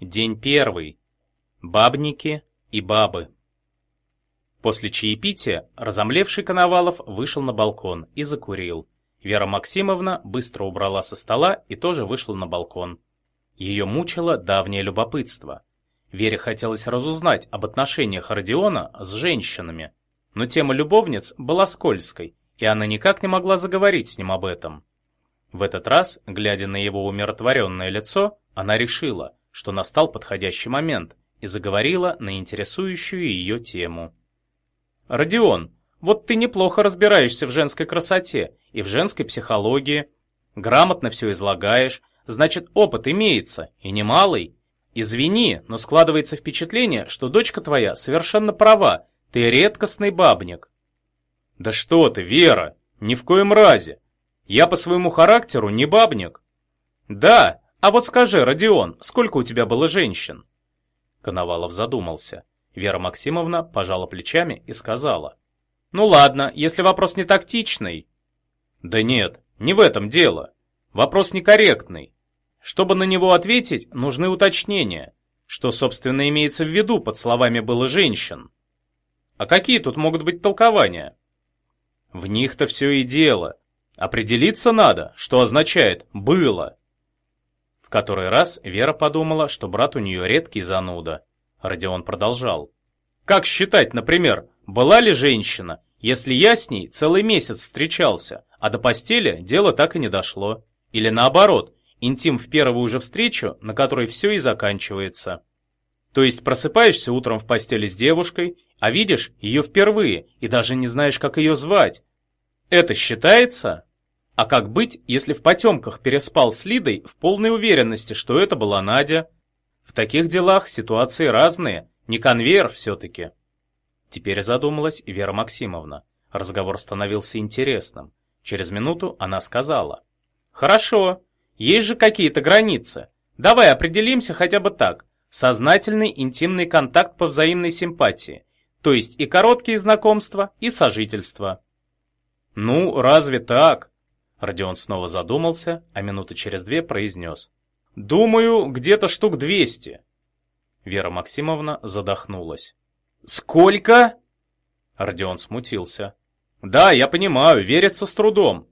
День первый. Бабники и бабы. После чаепития разомлевший Коновалов вышел на балкон и закурил. Вера Максимовна быстро убрала со стола и тоже вышла на балкон. Ее мучило давнее любопытство. Вере хотелось разузнать об отношениях Родиона с женщинами, но тема любовниц была скользкой, и она никак не могла заговорить с ним об этом. В этот раз, глядя на его умиротворенное лицо, она решила, что настал подходящий момент, и заговорила на интересующую ее тему. «Родион, вот ты неплохо разбираешься в женской красоте и в женской психологии. Грамотно все излагаешь, значит, опыт имеется, и немалый. Извини, но складывается впечатление, что дочка твоя совершенно права, ты редкостный бабник». «Да что ты, Вера, ни в коем разе. Я по своему характеру не бабник». «Да, а вот скажи, Родион, сколько у тебя было женщин?» Коновалов задумался. Вера Максимовна пожала плечами и сказала. «Ну ладно, если вопрос не тактичный». «Да нет, не в этом дело. Вопрос некорректный. Чтобы на него ответить, нужны уточнения. Что, собственно, имеется в виду под словами «было женщин»? А какие тут могут быть толкования? В них-то все и дело. Определиться надо, что означает «было». Который раз Вера подумала, что брат у нее редкий зануда. Родион продолжал. «Как считать, например, была ли женщина, если я с ней целый месяц встречался, а до постели дело так и не дошло? Или наоборот, интим в первую же встречу, на которой все и заканчивается?» То есть просыпаешься утром в постели с девушкой, а видишь ее впервые и даже не знаешь, как ее звать. Это считается? А как быть, если в потемках переспал с Лидой в полной уверенности, что это была Надя? В таких делах ситуации разные, не конвейер все-таки. Теперь задумалась Вера Максимовна. Разговор становился интересным. Через минуту она сказала. «Хорошо, есть же какие-то границы. Давай определимся хотя бы так. Сознательный интимный контакт по взаимной симпатии. То есть и короткие знакомства, и сожительство». «Ну, разве так?» Родион снова задумался, а минуты через две произнес. «Думаю, где-то штук двести». Вера Максимовна задохнулась. «Сколько?» Родион смутился. «Да, я понимаю, верится с трудом.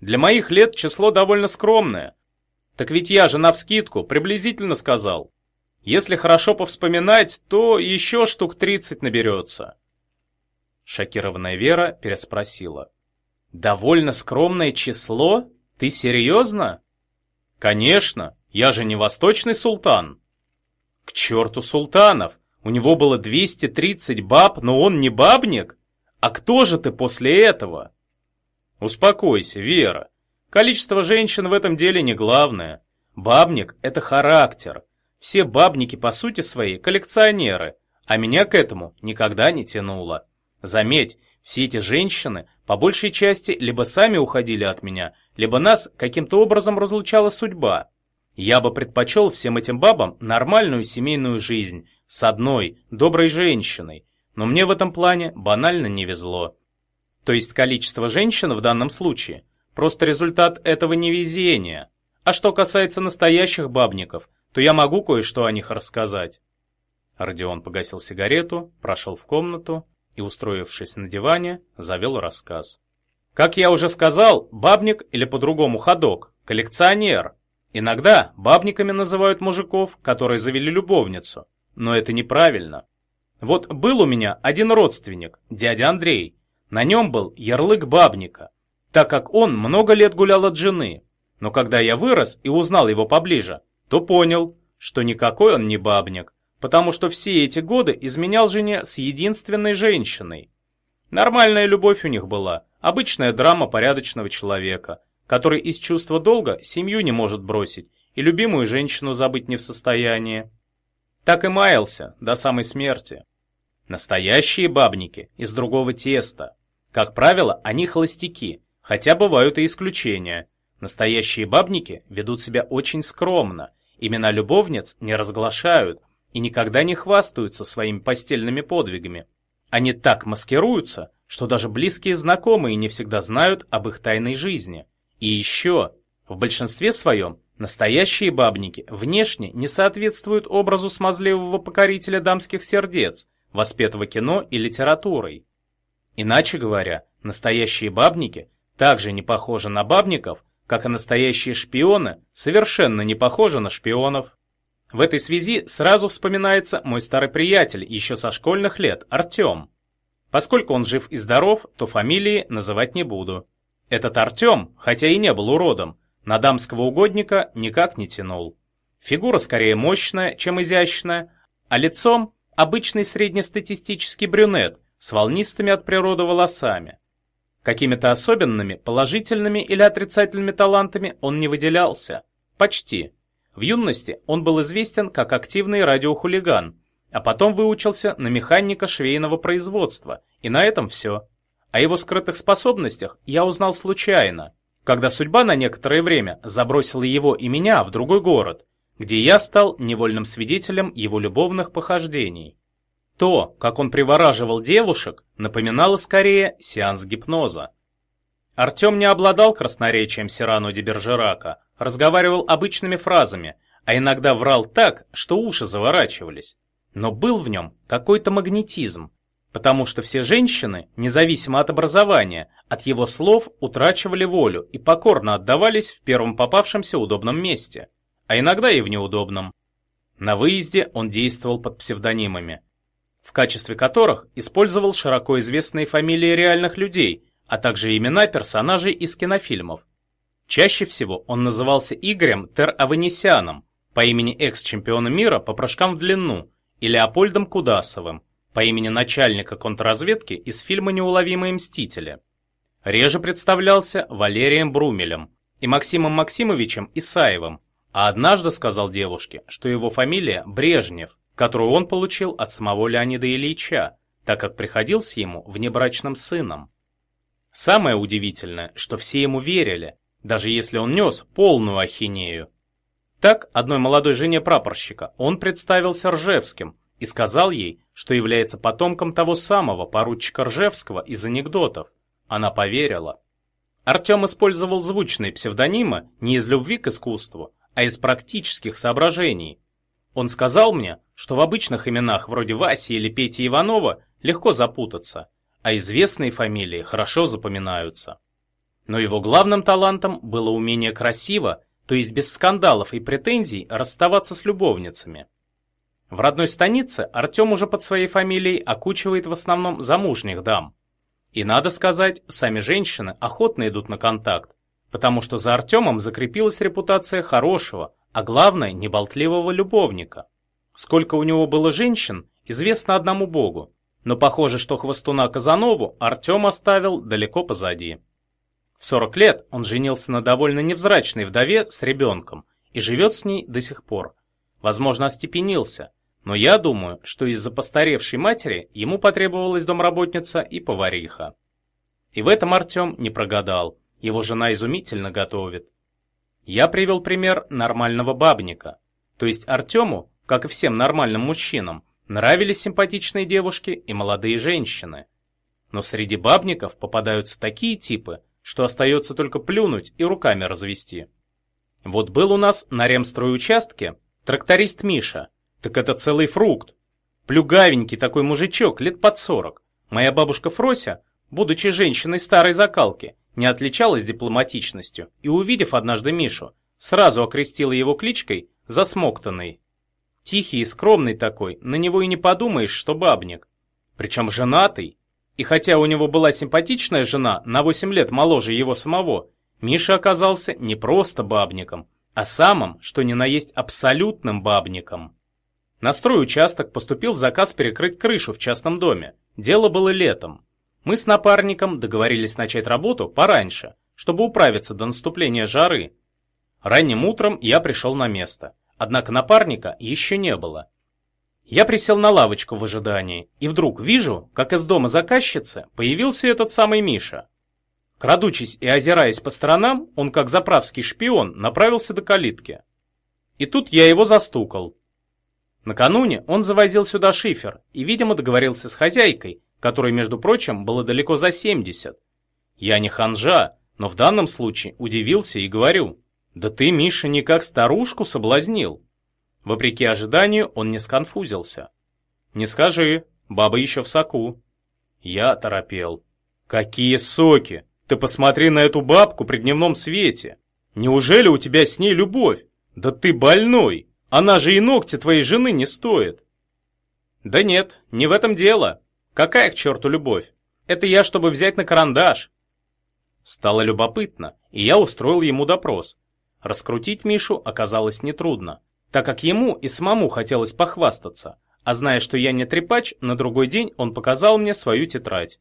Для моих лет число довольно скромное. Так ведь я же навскидку приблизительно сказал. Если хорошо повспоминать, то еще штук тридцать наберется». Шокированная Вера переспросила. Довольно скромное число? Ты серьезно? Конечно, я же не восточный султан. К черту султанов, у него было 230 баб, но он не бабник? А кто же ты после этого? Успокойся, Вера. Количество женщин в этом деле не главное. Бабник – это характер. Все бабники по сути своей коллекционеры, а меня к этому никогда не тянуло. Заметь, все эти женщины по большей части либо сами уходили от меня, либо нас каким-то образом разлучала судьба. Я бы предпочел всем этим бабам нормальную семейную жизнь с одной, доброй женщиной, но мне в этом плане банально не везло. То есть количество женщин в данном случае просто результат этого невезения. А что касается настоящих бабников, то я могу кое-что о них рассказать. Родион погасил сигарету, прошел в комнату, и, устроившись на диване, завел рассказ. Как я уже сказал, бабник или по-другому ходок – коллекционер. Иногда бабниками называют мужиков, которые завели любовницу, но это неправильно. Вот был у меня один родственник, дядя Андрей. На нем был ярлык бабника, так как он много лет гулял от жены. Но когда я вырос и узнал его поближе, то понял, что никакой он не бабник, потому что все эти годы изменял жене с единственной женщиной. Нормальная любовь у них была, обычная драма порядочного человека, который из чувства долга семью не может бросить и любимую женщину забыть не в состоянии. Так и маялся до самой смерти. Настоящие бабники из другого теста. Как правило, они холостяки, хотя бывают и исключения. Настоящие бабники ведут себя очень скромно, имена любовниц не разглашают, и никогда не хвастаются своими постельными подвигами. Они так маскируются, что даже близкие знакомые не всегда знают об их тайной жизни. И еще, в большинстве своем, Настоящие бабники внешне не соответствуют образу смазливого покорителя дамских сердец, воспетого кино и литературой. Иначе говоря, настоящие бабники также не похожи на бабников, как и настоящие шпионы совершенно не похожи на шпионов. В этой связи сразу вспоминается мой старый приятель еще со школьных лет, Артем. Поскольку он жив и здоров, то фамилии называть не буду. Этот Артем, хотя и не был уродом, на дамского угодника никак не тянул. Фигура скорее мощная, чем изящная, а лицом обычный среднестатистический брюнет с волнистыми от природы волосами. Какими-то особенными, положительными или отрицательными талантами он не выделялся. Почти. В юности он был известен как активный радиохулиган, а потом выучился на механика швейного производства, и на этом все. О его скрытых способностях я узнал случайно, когда судьба на некоторое время забросила его и меня в другой город, где я стал невольным свидетелем его любовных похождений. То, как он привораживал девушек, напоминало скорее сеанс гипноза. Артем не обладал красноречием Сирану де Бержерака, разговаривал обычными фразами, а иногда врал так, что уши заворачивались. Но был в нем какой-то магнетизм, потому что все женщины, независимо от образования, от его слов утрачивали волю и покорно отдавались в первом попавшемся удобном месте, а иногда и в неудобном. На выезде он действовал под псевдонимами, в качестве которых использовал широко известные фамилии реальных людей, а также имена персонажей из кинофильмов. Чаще всего он назывался Игорем Тер-Аванесяном по имени экс-чемпиона мира по прыжкам в длину и Леопольдом Кудасовым по имени начальника контрразведки из фильма «Неуловимые мстители». Реже представлялся Валерием Брумелем и Максимом Максимовичем Исаевым, а однажды сказал девушке, что его фамилия Брежнев, которую он получил от самого Леонида Ильича, так как приходился ему внебрачным сыном. Самое удивительное, что все ему верили, даже если он нес полную ахинею. Так, одной молодой жене прапорщика он представился Ржевским и сказал ей, что является потомком того самого поручика Ржевского из анекдотов. Она поверила. Артем использовал звучные псевдонимы не из любви к искусству, а из практических соображений. Он сказал мне, что в обычных именах вроде Васи или Пети Иванова легко запутаться, а известные фамилии хорошо запоминаются. Но его главным талантом было умение красиво, то есть без скандалов и претензий, расставаться с любовницами. В родной станице Артем уже под своей фамилией окучивает в основном замужних дам. И надо сказать, сами женщины охотно идут на контакт, потому что за Артемом закрепилась репутация хорошего, а главное, неболтливого любовника. Сколько у него было женщин, известно одному богу, но похоже, что хвостуна Казанову Артем оставил далеко позади. В 40 лет он женился на довольно невзрачной вдове с ребенком и живет с ней до сих пор. Возможно, остепенился, но я думаю, что из-за постаревшей матери ему потребовалась домработница и повариха. И в этом Артем не прогадал, его жена изумительно готовит. Я привел пример нормального бабника, то есть Артему, как и всем нормальным мужчинам, нравились симпатичные девушки и молодые женщины. Но среди бабников попадаются такие типы, что остается только плюнуть и руками развести. Вот был у нас на ремстройучастке тракторист Миша, так это целый фрукт. Плюгавенький такой мужичок, лет под сорок. Моя бабушка Фрося, будучи женщиной старой закалки, не отличалась дипломатичностью и, увидев однажды Мишу, сразу окрестила его кличкой «Засмоктанный». Тихий и скромный такой, на него и не подумаешь, что бабник. Причем женатый, и хотя у него была симпатичная жена, на 8 лет моложе его самого, Миша оказался не просто бабником, а самым, что ни на есть абсолютным бабником. На стройучасток поступил заказ перекрыть крышу в частном доме. Дело было летом. Мы с напарником договорились начать работу пораньше, чтобы управиться до наступления жары. Ранним утром я пришел на место, однако напарника еще не было. Я присел на лавочку в ожидании, и вдруг вижу, как из дома заказчицы появился этот самый Миша. Крадучись и озираясь по сторонам, он, как заправский шпион, направился до калитки. И тут я его застукал. Накануне он завозил сюда шифер и, видимо, договорился с хозяйкой, которой, между прочим, было далеко за 70. Я не ханжа, но в данном случае удивился и говорю, «Да ты, Миша, не как старушку соблазнил!» Вопреки ожиданию, он не сконфузился. «Не скажи, баба еще в соку». Я торопел. «Какие соки! Ты посмотри на эту бабку при дневном свете! Неужели у тебя с ней любовь? Да ты больной! Она же и ногти твоей жены не стоит!» «Да нет, не в этом дело. Какая к черту любовь? Это я, чтобы взять на карандаш». Стало любопытно, и я устроил ему допрос. Раскрутить Мишу оказалось нетрудно, так как ему и самому хотелось похвастаться, а зная, что я не трепач, на другой день он показал мне свою тетрадь.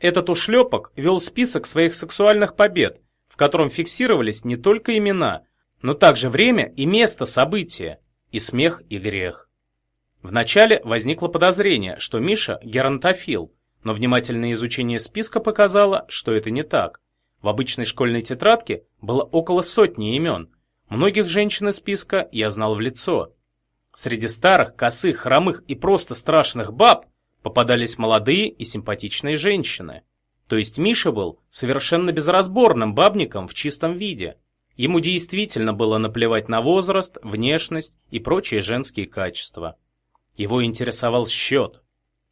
Этот ушлепок вел список своих сексуальных побед, в котором фиксировались не только имена, но также время и место события, и смех, и грех. Вначале возникло подозрение, что Миша геронтофил, но внимательное изучение списка показало, что это не так. В обычной школьной тетрадке было около сотни имен. Многих женщин из списка я знал в лицо. Среди старых, косых, хромых и просто страшных баб попадались молодые и симпатичные женщины. То есть Миша был совершенно безразборным бабником в чистом виде. Ему действительно было наплевать на возраст, внешность и прочие женские качества. Его интересовал счет.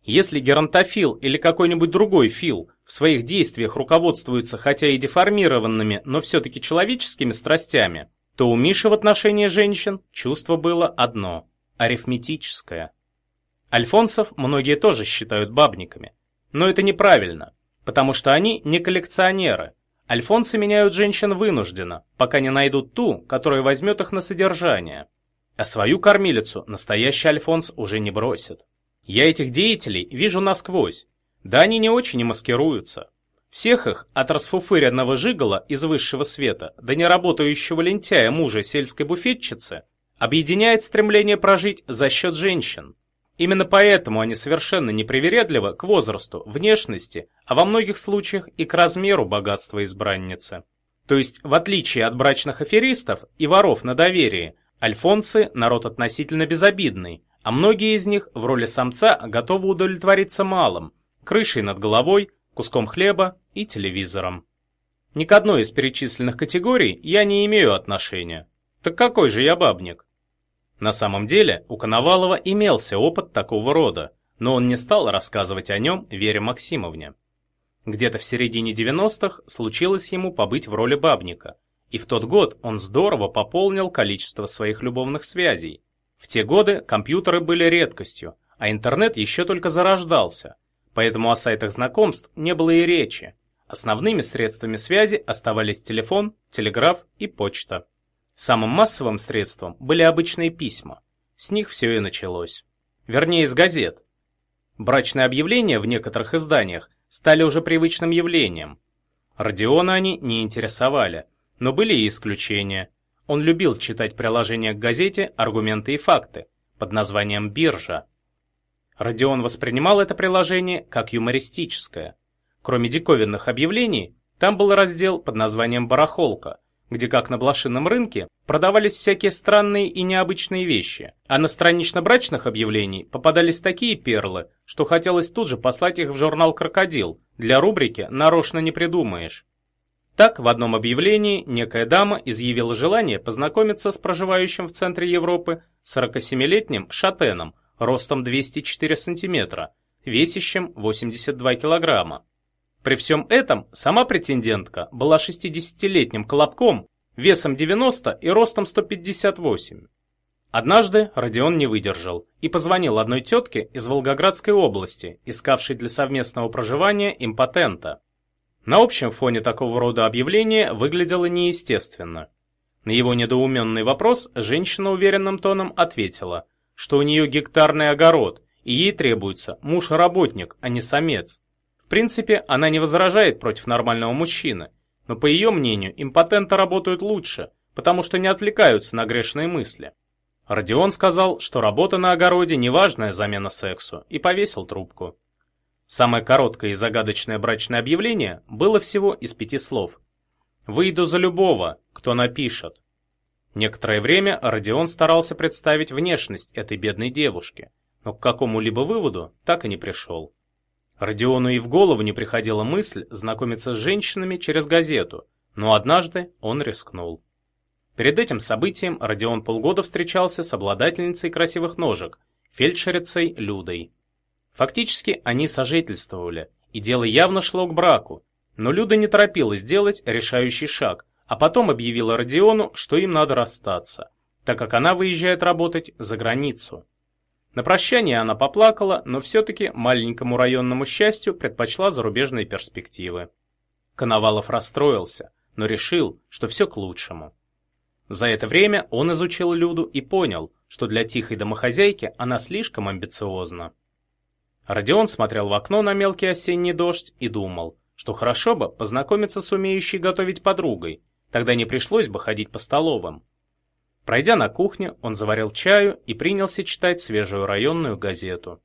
Если геронтофил или какой-нибудь другой фил в своих действиях руководствуются хотя и деформированными, но все-таки человеческими страстями, то у Миши в отношении женщин чувство было одно – арифметическое. Альфонсов многие тоже считают бабниками. Но это неправильно, потому что они не коллекционеры. Альфонсы меняют женщин вынужденно, пока не найдут ту, которая возьмет их на содержание. А свою кормилицу настоящий Альфонс уже не бросит. Я этих деятелей вижу насквозь. Да они не очень и маскируются. Всех их, от расфуфыренного жигала из высшего света до неработающего лентяя мужа сельской буфетчицы, объединяет стремление прожить за счет женщин. Именно поэтому они совершенно непривередливы к возрасту, внешности, а во многих случаях и к размеру богатства избранницы. То есть, в отличие от брачных аферистов и воров на доверии, Альфонсы – народ относительно безобидный, а многие из них в роли самца готовы удовлетвориться малым – крышей над головой, куском хлеба и телевизором. Ни к одной из перечисленных категорий я не имею отношения. Так какой же я бабник? На самом деле у Коновалова имелся опыт такого рода, но он не стал рассказывать о нем Вере Максимовне. Где-то в середине 90-х случилось ему побыть в роли бабника – и в тот год он здорово пополнил количество своих любовных связей. В те годы компьютеры были редкостью, а интернет еще только зарождался, поэтому о сайтах знакомств не было и речи. Основными средствами связи оставались телефон, телеграф и почта. Самым массовым средством были обычные письма. С них все и началось. Вернее, из газет. Брачные объявления в некоторых изданиях стали уже привычным явлением. Родиона они не интересовали, но были и исключения. Он любил читать приложение к газете «Аргументы и факты» под названием «Биржа». Родион воспринимал это приложение как юмористическое. Кроме диковинных объявлений, там был раздел под названием «Барахолка», где, как на блошином рынке, продавались всякие странные и необычные вещи, а на странично-брачных объявлений попадались такие перлы, что хотелось тут же послать их в журнал «Крокодил», для рубрики «Нарочно не придумаешь». Так, в одном объявлении некая дама изъявила желание познакомиться с проживающим в центре Европы 47-летним шатеном ростом 204 сантиметра, весящим 82 килограмма. При всем этом сама претендентка была 60-летним колобком, весом 90 и ростом 158. Однажды Родион не выдержал и позвонил одной тетке из Волгоградской области, искавшей для совместного проживания импотента. На общем фоне такого рода объявления выглядело неестественно. На его недоуменный вопрос женщина уверенным тоном ответила, что у нее гектарный огород, и ей требуется муж-работник, а не самец. В принципе, она не возражает против нормального мужчины, но по ее мнению импотенты работают лучше, потому что не отвлекаются на грешные мысли. Родион сказал, что работа на огороде – неважная замена сексу, и повесил трубку. Самое короткое и загадочное брачное объявление было всего из пяти слов. «Выйду за любого, кто напишет». Некоторое время Родион старался представить внешность этой бедной девушки, но к какому-либо выводу так и не пришел. Родиону и в голову не приходила мысль знакомиться с женщинами через газету, но однажды он рискнул. Перед этим событием Родион полгода встречался с обладательницей красивых ножек, фельдшерицей Людой. Фактически они сожительствовали, и дело явно шло к браку, но Люда не торопилась делать решающий шаг, а потом объявила Родиону, что им надо расстаться, так как она выезжает работать за границу. На прощание она поплакала, но все-таки маленькому районному счастью предпочла зарубежные перспективы. Коновалов расстроился, но решил, что все к лучшему. За это время он изучил Люду и понял, что для тихой домохозяйки она слишком амбициозна. Родион смотрел в окно на мелкий осенний дождь и думал, что хорошо бы познакомиться с умеющей готовить подругой, тогда не пришлось бы ходить по столовым. Пройдя на кухню, он заварил чаю и принялся читать свежую районную газету.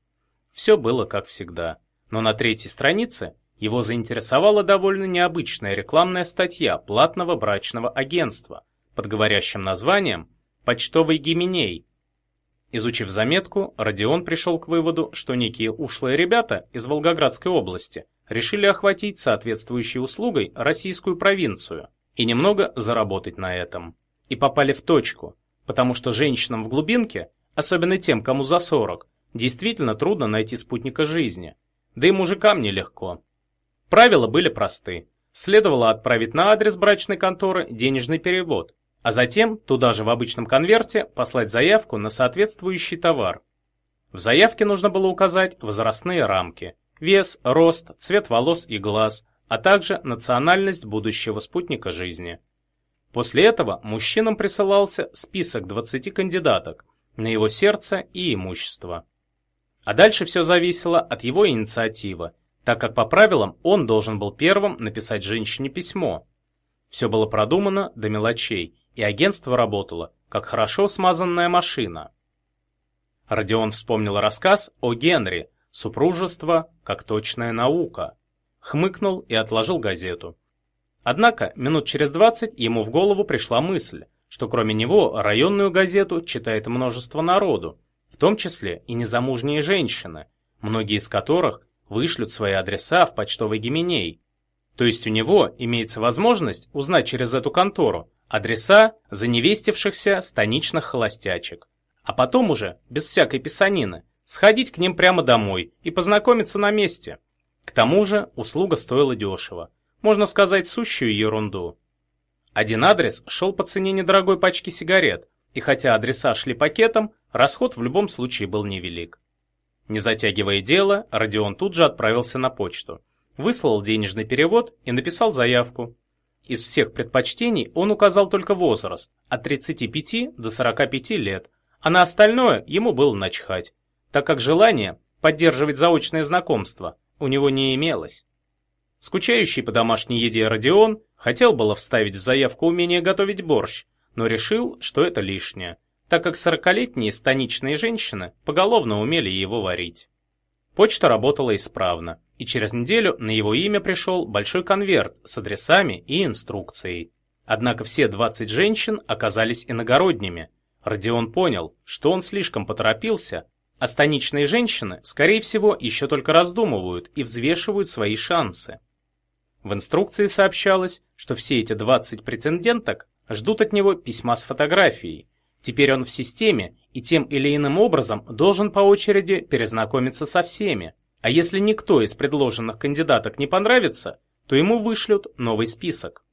Все было как всегда, но на третьей странице его заинтересовала довольно необычная рекламная статья платного брачного агентства под говорящим названием «Почтовый гименей». Изучив заметку, Родион пришел к выводу, что некие ушлые ребята из Волгоградской области решили охватить соответствующей услугой российскую провинцию и немного заработать на этом. И попали в точку, потому что женщинам в глубинке, особенно тем, кому за 40, действительно трудно найти спутника жизни, да и мужикам нелегко. Правила были просты. Следовало отправить на адрес брачной конторы денежный перевод, а затем туда же в обычном конверте послать заявку на соответствующий товар. В заявке нужно было указать возрастные рамки, вес, рост, цвет волос и глаз, а также национальность будущего спутника жизни. После этого мужчинам присылался список 20 кандидаток на его сердце и имущество. А дальше все зависело от его инициативы, так как по правилам он должен был первым написать женщине письмо. Все было продумано до мелочей, и агентство работало, как хорошо смазанная машина. Родион вспомнил рассказ о Генри «Супружество как точная наука», хмыкнул и отложил газету. Однако минут через двадцать ему в голову пришла мысль, что кроме него районную газету читает множество народу, в том числе и незамужние женщины, многие из которых вышлют свои адреса в почтовый гименей. То есть у него имеется возможность узнать через эту контору, адреса заневестившихся станичных холостячек. А потом уже, без всякой писанины, сходить к ним прямо домой и познакомиться на месте. К тому же услуга стоила дешево. Можно сказать, сущую ерунду. Один адрес шел по цене недорогой пачки сигарет, и хотя адреса шли пакетом, расход в любом случае был невелик. Не затягивая дело, Родион тут же отправился на почту, выслал денежный перевод и написал заявку, из всех предпочтений он указал только возраст, от 35 до 45 лет, а на остальное ему было начхать, так как желание поддерживать заочное знакомство у него не имелось. Скучающий по домашней еде Родион хотел было вставить в заявку умение готовить борщ, но решил, что это лишнее, так как сорокалетние станичные женщины поголовно умели его варить. Почта работала исправно, и через неделю на его имя пришел большой конверт с адресами и инструкцией. Однако все 20 женщин оказались иногородними. Родион понял, что он слишком поторопился, а станичные женщины, скорее всего, еще только раздумывают и взвешивают свои шансы. В инструкции сообщалось, что все эти 20 претенденток ждут от него письма с фотографией. Теперь он в системе и тем или иным образом должен по очереди перезнакомиться со всеми. А если никто из предложенных кандидаток не понравится, то ему вышлют новый список.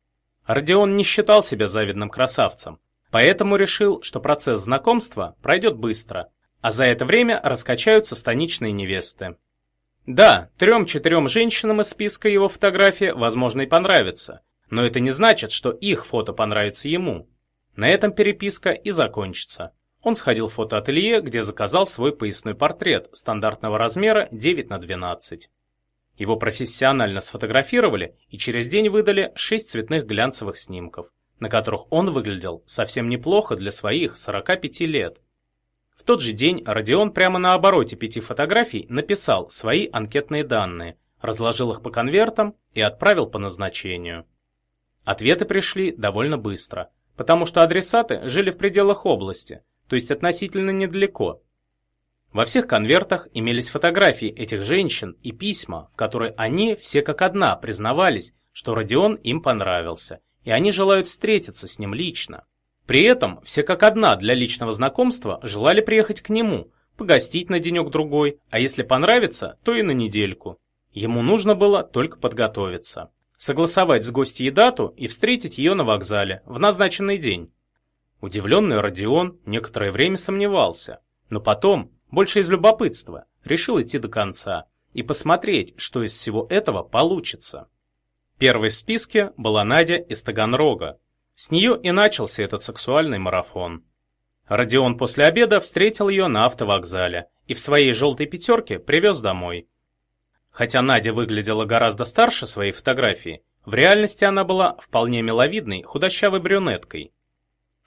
Родион не считал себя завидным красавцем, поэтому решил, что процесс знакомства пройдет быстро, а за это время раскачаются станичные невесты. Да, трем-четырем женщинам из списка его фотография, возможно, и понравится, но это не значит, что их фото понравится ему. На этом переписка и закончится. Он сходил в фотоателье, где заказал свой поясной портрет стандартного размера 9 на 12. Его профессионально сфотографировали и через день выдали 6 цветных глянцевых снимков, на которых он выглядел совсем неплохо для своих 45 лет. В тот же день Родион прямо на обороте пяти фотографий написал свои анкетные данные, разложил их по конвертам и отправил по назначению. Ответы пришли довольно быстро, потому что адресаты жили в пределах области – то есть относительно недалеко. Во всех конвертах имелись фотографии этих женщин и письма, в которые они все как одна признавались, что Родион им понравился, и они желают встретиться с ним лично. При этом все как одна для личного знакомства желали приехать к нему, погостить на денек-другой, а если понравится, то и на недельку. Ему нужно было только подготовиться. Согласовать с гостьей дату и встретить ее на вокзале в назначенный день. Удивленный Родион некоторое время сомневался, но потом, больше из любопытства, решил идти до конца и посмотреть, что из всего этого получится. Первой в списке была Надя из Таганрога. С нее и начался этот сексуальный марафон. Родион после обеда встретил ее на автовокзале и в своей желтой пятерке привез домой. Хотя Надя выглядела гораздо старше своей фотографии, в реальности она была вполне миловидной, худощавой брюнеткой.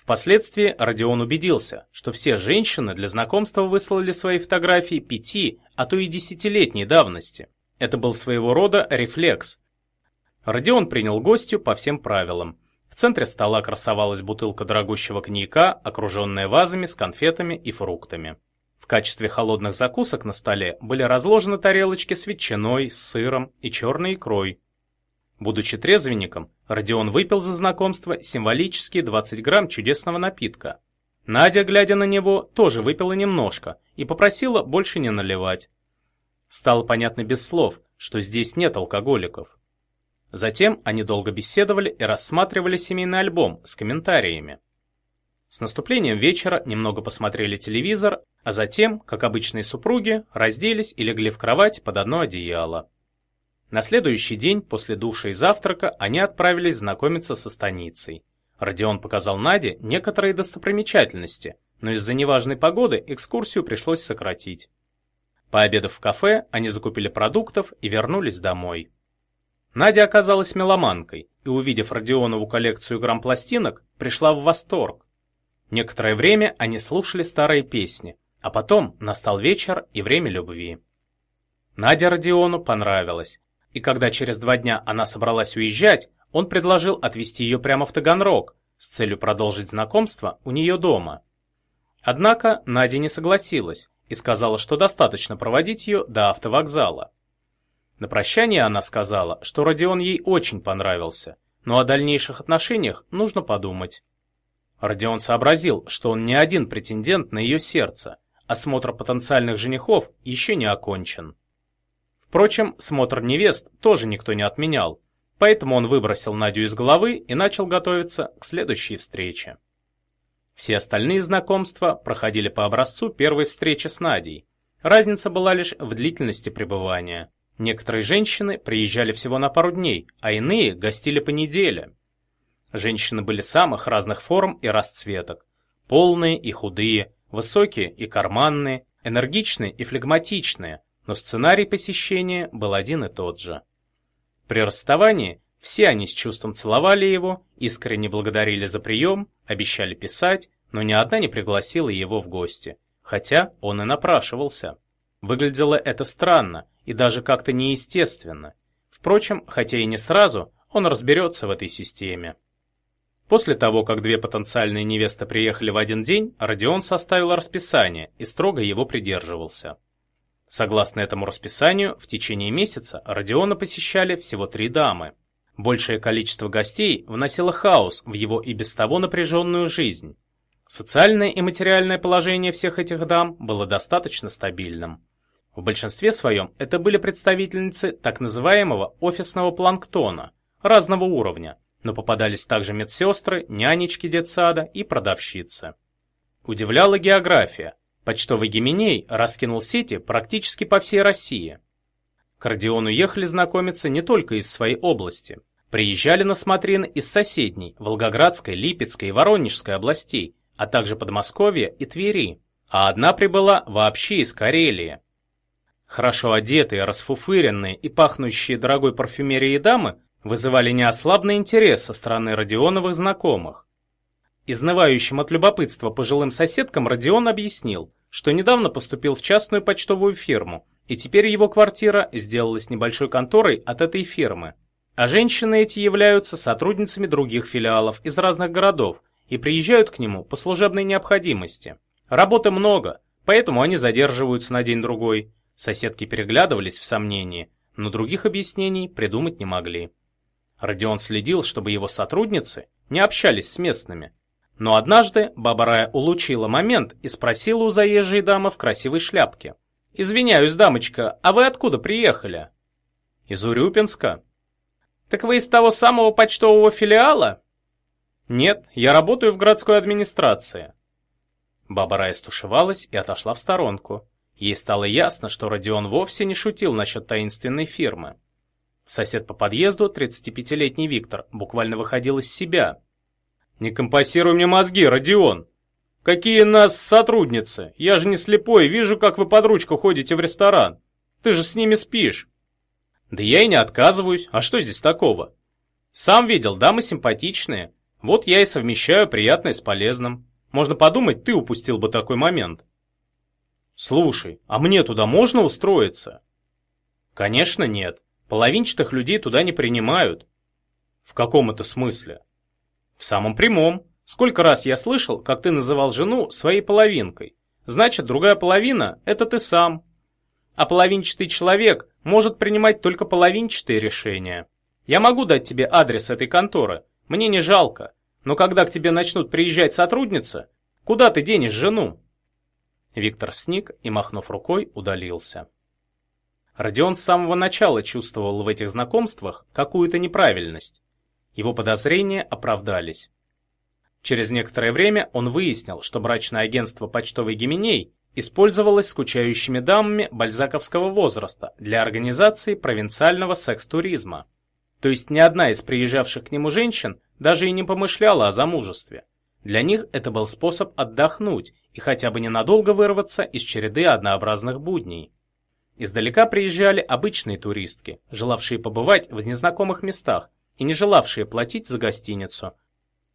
Впоследствии Родион убедился, что все женщины для знакомства выслали свои фотографии пяти, а то и десятилетней давности. Это был своего рода рефлекс. Родион принял гостю по всем правилам. В центре стола красовалась бутылка дорогущего коньяка, окруженная вазами с конфетами и фруктами. В качестве холодных закусок на столе были разложены тарелочки с ветчиной, сыром и черной икрой. Будучи трезвенником, Родион выпил за знакомство символические 20 грамм чудесного напитка. Надя, глядя на него, тоже выпила немножко и попросила больше не наливать. Стало понятно без слов, что здесь нет алкоголиков. Затем они долго беседовали и рассматривали семейный альбом с комментариями. С наступлением вечера немного посмотрели телевизор, а затем, как обычные супруги, разделись и легли в кровать под одно одеяло. На следующий день, после душа и завтрака, они отправились знакомиться со станицей. Родион показал Наде некоторые достопримечательности, но из-за неважной погоды экскурсию пришлось сократить. Пообедав в кафе, они закупили продуктов и вернулись домой. Надя оказалась меломанкой и, увидев Родионову коллекцию грамм-пластинок, пришла в восторг. Некоторое время они слушали старые песни, а потом настал вечер и время любви. Надя Родиону понравилась, и когда через два дня она собралась уезжать, он предложил отвезти ее прямо в Таганрог с целью продолжить знакомство у нее дома. Однако Надя не согласилась и сказала, что достаточно проводить ее до автовокзала. На прощание она сказала, что Родион ей очень понравился, но о дальнейших отношениях нужно подумать. Родион сообразил, что он не один претендент на ее сердце, осмотр потенциальных женихов еще не окончен. Впрочем, смотр невест тоже никто не отменял, поэтому он выбросил Надю из головы и начал готовиться к следующей встрече. Все остальные знакомства проходили по образцу первой встречи с Надей. Разница была лишь в длительности пребывания. Некоторые женщины приезжали всего на пару дней, а иные гостили по неделе. Женщины были самых разных форм и расцветок. Полные и худые, высокие и карманные, энергичные и флегматичные, но сценарий посещения был один и тот же. При расставании все они с чувством целовали его, искренне благодарили за прием, обещали писать, но ни одна не пригласила его в гости, хотя он и напрашивался. Выглядело это странно и даже как-то неестественно. Впрочем, хотя и не сразу, он разберется в этой системе. После того, как две потенциальные невесты приехали в один день, Родион составил расписание и строго его придерживался. Согласно этому расписанию, в течение месяца Родиона посещали всего три дамы. Большее количество гостей вносило хаос в его и без того напряженную жизнь. Социальное и материальное положение всех этих дам было достаточно стабильным. В большинстве своем это были представительницы так называемого офисного планктона, разного уровня, но попадались также медсестры, нянечки детсада и продавщицы. Удивляла география. Почтовый Гименей раскинул сети практически по всей России. К Родиону ехали знакомиться не только из своей области. Приезжали на смотрины из соседней, Волгоградской, Липецкой и Воронежской областей, а также Подмосковья и Твери. А одна прибыла вообще из Карелии. Хорошо одетые, расфуфыренные и пахнущие дорогой парфюмерией дамы вызывали неослабный интерес со стороны Родионовых знакомых. Изнывающим от любопытства пожилым соседкам Родион объяснил, что недавно поступил в частную почтовую фирму, и теперь его квартира сделалась небольшой конторой от этой фирмы. А женщины эти являются сотрудницами других филиалов из разных городов и приезжают к нему по служебной необходимости. Работы много, поэтому они задерживаются на день-другой. Соседки переглядывались в сомнении, но других объяснений придумать не могли. Родион следил, чтобы его сотрудницы не общались с местными. Но однажды баба Рая улучила момент и спросила у заезжей дамы в красивой шляпке. «Извиняюсь, дамочка, а вы откуда приехали?» «Из Урюпинска». «Так вы из того самого почтового филиала?» «Нет, я работаю в городской администрации». Баба Рая стушевалась и отошла в сторонку. Ей стало ясно, что Родион вовсе не шутил насчет таинственной фирмы. Сосед по подъезду, 35-летний Виктор, буквально выходил из себя. «Не компасируй мне мозги, Родион! Какие нас сотрудницы! Я же не слепой, вижу, как вы под ручку ходите в ресторан. Ты же с ними спишь!» «Да я и не отказываюсь, а что здесь такого?» «Сам видел, дамы симпатичные. Вот я и совмещаю приятное с полезным. Можно подумать, ты упустил бы такой момент». «Слушай, а мне туда можно устроиться?» «Конечно нет. Половинчатых людей туда не принимают». «В каком это смысле?» «В самом прямом. Сколько раз я слышал, как ты называл жену своей половинкой. Значит, другая половина – это ты сам. А половинчатый человек может принимать только половинчатые решения. Я могу дать тебе адрес этой конторы, мне не жалко. Но когда к тебе начнут приезжать сотрудницы, куда ты денешь жену?» Виктор сник и, махнув рукой, удалился. Родион с самого начала чувствовал в этих знакомствах какую-то неправильность. Его подозрения оправдались. Через некоторое время он выяснил, что брачное агентство «Почтовый Гименей» использовалось скучающими дамами бальзаковского возраста для организации провинциального секс-туризма. То есть ни одна из приезжавших к нему женщин даже и не помышляла о замужестве. Для них это был способ отдохнуть и хотя бы ненадолго вырваться из череды однообразных будней. Издалека приезжали обычные туристки, желавшие побывать в незнакомых местах и не желавшие платить за гостиницу,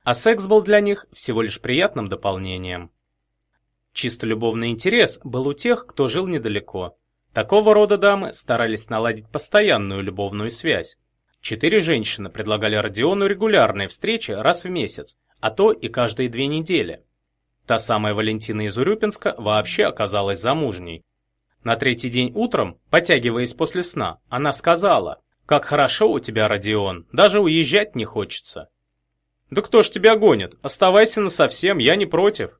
а секс был для них всего лишь приятным дополнением. Чисто любовный интерес был у тех, кто жил недалеко. Такого рода дамы старались наладить постоянную любовную связь. Четыре женщины предлагали Родиону регулярные встречи раз в месяц, а то и каждые две недели. Та самая Валентина из Урюпинска вообще оказалась замужней. На третий день утром, потягиваясь после сна, она сказала, «Как хорошо у тебя, Родион, даже уезжать не хочется». «Да кто ж тебя гонит? Оставайся насовсем, я не против».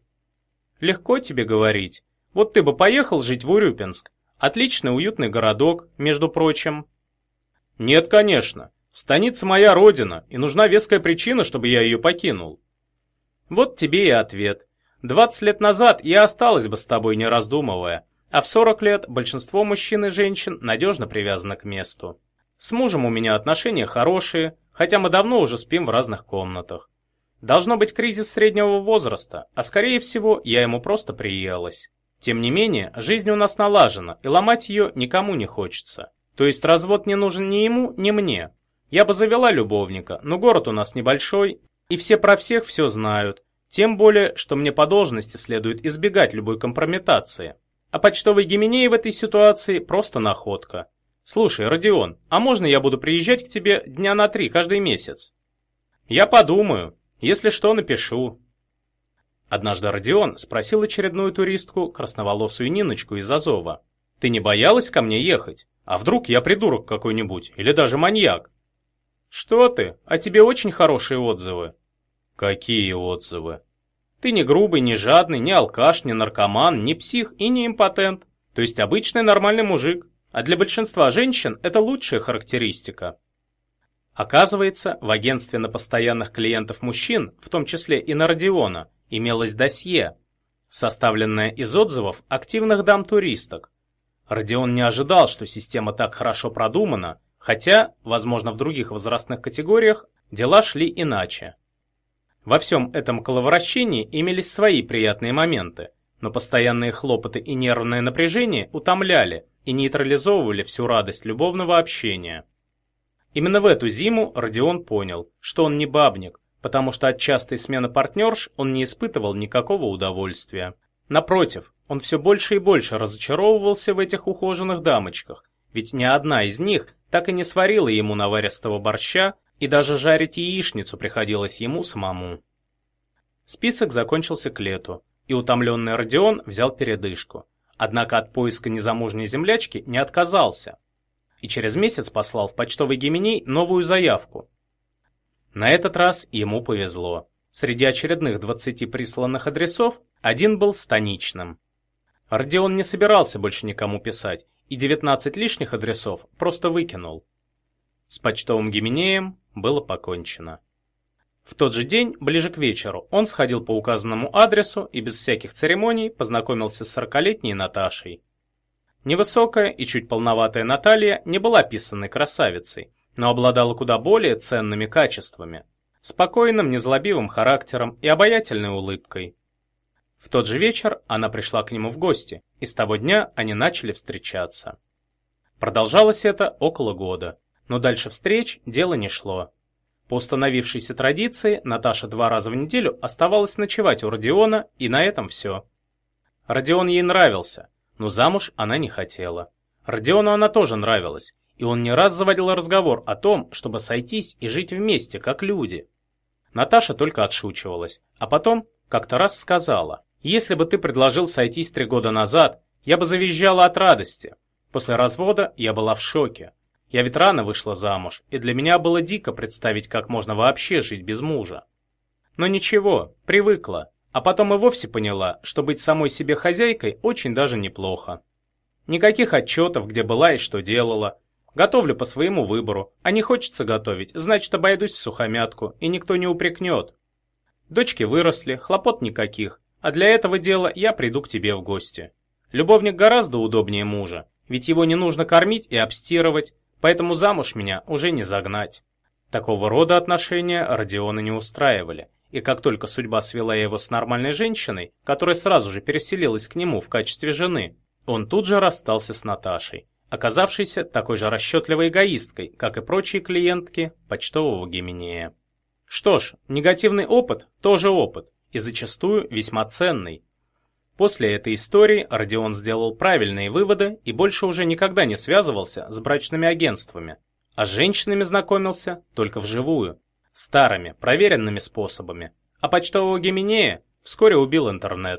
«Легко тебе говорить. Вот ты бы поехал жить в Урюпинск. Отличный уютный городок, между прочим». «Нет, конечно. Станица моя родина, и нужна веская причина, чтобы я ее покинул». Вот тебе и ответ. 20 лет назад я осталась бы с тобой, не раздумывая, а в 40 лет большинство мужчин и женщин надежно привязано к месту. С мужем у меня отношения хорошие, хотя мы давно уже спим в разных комнатах. Должно быть кризис среднего возраста, а скорее всего я ему просто приелась. Тем не менее, жизнь у нас налажена, и ломать ее никому не хочется. То есть развод не нужен ни ему, ни мне. Я бы завела любовника, но город у нас небольшой, и все про всех все знают, тем более, что мне по должности следует избегать любой компрометации. А почтовый Гименей в этой ситуации просто находка. Слушай, Родион, а можно я буду приезжать к тебе дня на три каждый месяц? Я подумаю. Если что, напишу. Однажды Родион спросил очередную туристку, красноволосую Ниночку из Азова. Ты не боялась ко мне ехать? А вдруг я придурок какой-нибудь или даже маньяк? Что ты? О тебе очень хорошие отзывы. Какие отзывы? Ты не грубый, не жадный, не алкаш, не наркоман, не псих и не импотент. То есть обычный нормальный мужик. А для большинства женщин это лучшая характеристика. Оказывается, в агентстве на постоянных клиентов мужчин, в том числе и на Родиона, имелось досье, составленное из отзывов активных дам-туристок. Родион не ожидал, что система так хорошо продумана, хотя, возможно, в других возрастных категориях дела шли иначе. Во всем этом коловращении имелись свои приятные моменты, но постоянные хлопоты и нервное напряжение утомляли и нейтрализовывали всю радость любовного общения. Именно в эту зиму Родион понял, что он не бабник, потому что от частой смены партнерш он не испытывал никакого удовольствия. Напротив, он все больше и больше разочаровывался в этих ухоженных дамочках, ведь ни одна из них так и не сварила ему наваристого борща и даже жарить яичницу приходилось ему самому. Список закончился к лету, и утомленный Родион взял передышку. Однако от поиска незамужней землячки не отказался. И через месяц послал в почтовый Гименей новую заявку. На этот раз ему повезло. Среди очередных 20 присланных адресов один был станичным. Родион не собирался больше никому писать, и 19 лишних адресов просто выкинул. С почтовым Гименеем было покончено. В тот же день, ближе к вечеру, он сходил по указанному адресу и без всяких церемоний познакомился с сорокалетней Наташей. Невысокая и чуть полноватая Наталья не была писанной красавицей, но обладала куда более ценными качествами – спокойным, незлобивым характером и обаятельной улыбкой. В тот же вечер она пришла к нему в гости, и с того дня они начали встречаться. Продолжалось это около года, но дальше встреч дело не шло. По установившейся традиции Наташа два раза в неделю оставалась ночевать у Родиона, и на этом все. Родион ей нравился, но замуж она не хотела. Родиону она тоже нравилась, и он не раз заводил разговор о том, чтобы сойтись и жить вместе, как люди. Наташа только отшучивалась, а потом как-то раз сказала, «Если бы ты предложил сойтись три года назад, я бы завизжала от радости. После развода я была в шоке. Я ведь рано вышла замуж, и для меня было дико представить, как можно вообще жить без мужа. Но ничего, привыкла, а потом и вовсе поняла, что быть самой себе хозяйкой очень даже неплохо. Никаких отчетов, где была и что делала. Готовлю по своему выбору, а не хочется готовить, значит обойдусь в сухомятку, и никто не упрекнет. Дочки выросли, хлопот никаких, а для этого дела я приду к тебе в гости. Любовник гораздо удобнее мужа, ведь его не нужно кормить и обстирывать, поэтому замуж меня уже не загнать. Такого рода отношения Родиона не устраивали, и как только судьба свела его с нормальной женщиной, которая сразу же переселилась к нему в качестве жены, он тут же расстался с Наташей, оказавшейся такой же расчетливой эгоисткой, как и прочие клиентки почтового Гименея. Что ж, негативный опыт тоже опыт, и зачастую весьма ценный. После этой истории Родион сделал правильные выводы и больше уже никогда не связывался с брачными агентствами, а с женщинами знакомился только вживую старыми, проверенными способами, а почтового Гименея вскоре убил интернет.